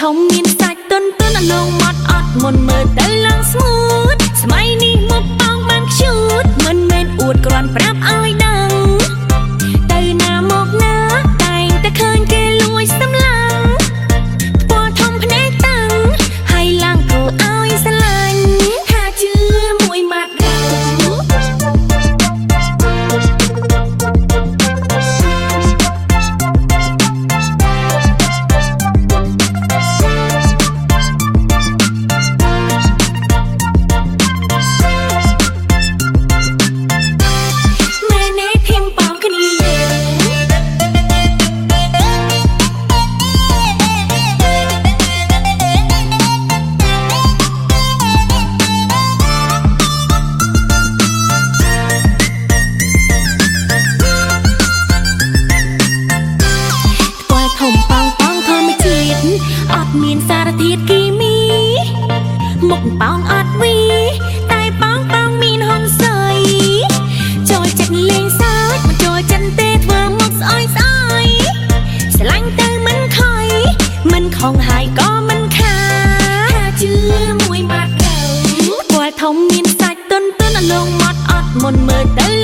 ធំមានសាច់ទុនទុនអលងម៉ត់អត់មុនមើលទៅឡើងស្មូន ជាតិអត់មានសារធាតុគីមី មុខប៉ោងអត់វី តែប៉ោងប៉ោងមានហុំស័យចូលចិត្តលេងសើចមកចូលចិនទេធ្វើមុខស្អុយស្អុយស្រឡាញ់ទៅមិនខ້ອຍមិនខំហើយក៏មិនខាជឿមួយបាត់ទៅគាត់ធំមានសាច់ទុនទុនអលងមកអត់មុនមើលទៅ